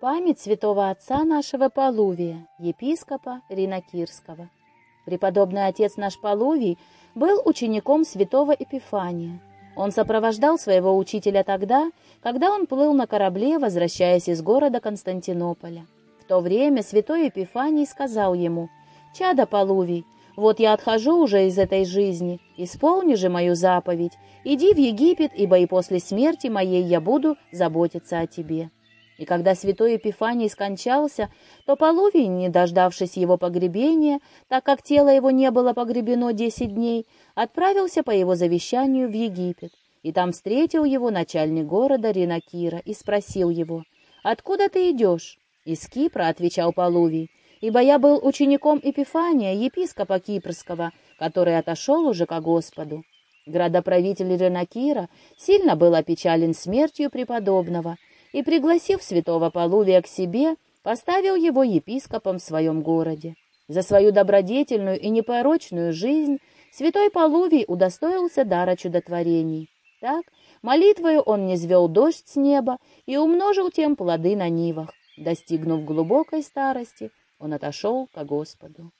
Память святого отца нашего Полувия, епископа Ринакирского. Преподобный отец наш Полувий был учеником святого Эпифания. Он сопровождал своего учителя тогда, когда он плыл на корабле, возвращаясь из города Константинополя. В то время святой Епифаний сказал ему, «Чадо Полувий, вот я отхожу уже из этой жизни, исполни же мою заповедь, иди в Египет, ибо и после смерти моей я буду заботиться о тебе». И когда святой Епифаний скончался, то Полувий, не дождавшись его погребения, так как тело его не было погребено десять дней, отправился по его завещанию в Египет. И там встретил его начальник города Ринакира и спросил его, «Откуда ты идешь?» «Из Кипра», — отвечал Полувий, «ибо я был учеником Епифания, епископа Кипрского, который отошел уже ко Господу». Градоправитель Ринакира сильно был опечален смертью преподобного, и, пригласив святого Полувия к себе, поставил его епископом в своем городе. За свою добродетельную и непорочную жизнь святой Полувий удостоился дара чудотворений. Так, молитвою он низвел дождь с неба и умножил тем плоды на нивах. Достигнув глубокой старости, он отошел ко Господу.